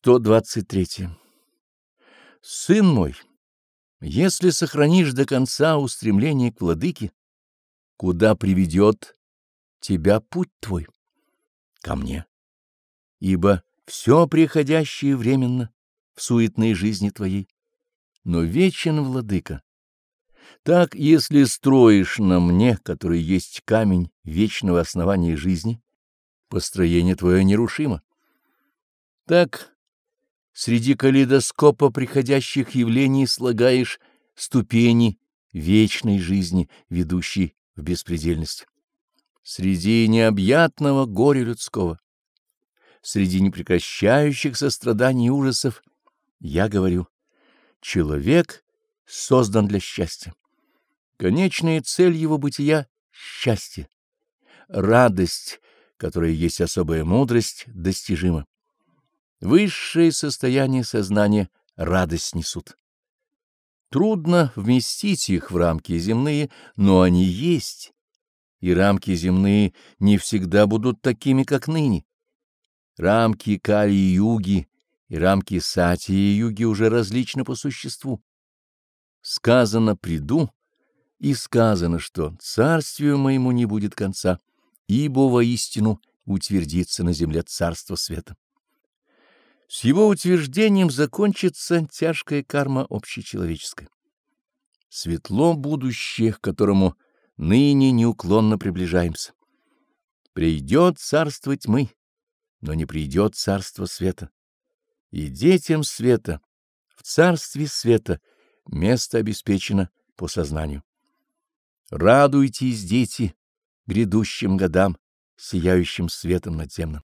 123. Сын мой, если сохранишь до конца устремление к владыке, куда приведет тебя путь твой? Ко мне. Ибо все приходящее временно в суетной жизни твоей, но вечен владыка. Так, если строишь на мне, который есть камень вечного основания жизни, построение твое нерушимо. Так Среди калейдоскопа приходящих явлений слагаешь ступени вечной жизни, ведущей в беспредельность. Среди необъятного горя людского, среди непрекращающихся страданий и ужасов, я говорю, человек создан для счастья. Конечная цель его бытия — счастье. Радость, которая есть особая мудрость, достижима. Высшее состояние сознания радость несут. Трудно вместить их в рамки земные, но они есть, и рамки земные не всегда будут такими, как ныне. Рамки Кали-юги и рамки Сати-юги уже различны по существу. Сказано «приду», и сказано, что царствию моему не будет конца, ибо воистину утвердится на земле царство света. С его утверждением закончится тяжкая карма общечеловеческая. Светло будущее, к которому ныне неуклонно приближаемся. Придет царство тьмы, но не придет царство света. И детям света, в царстве света, место обеспечено по сознанию. Радуйтесь, дети, грядущим годам, сияющим светом надземным.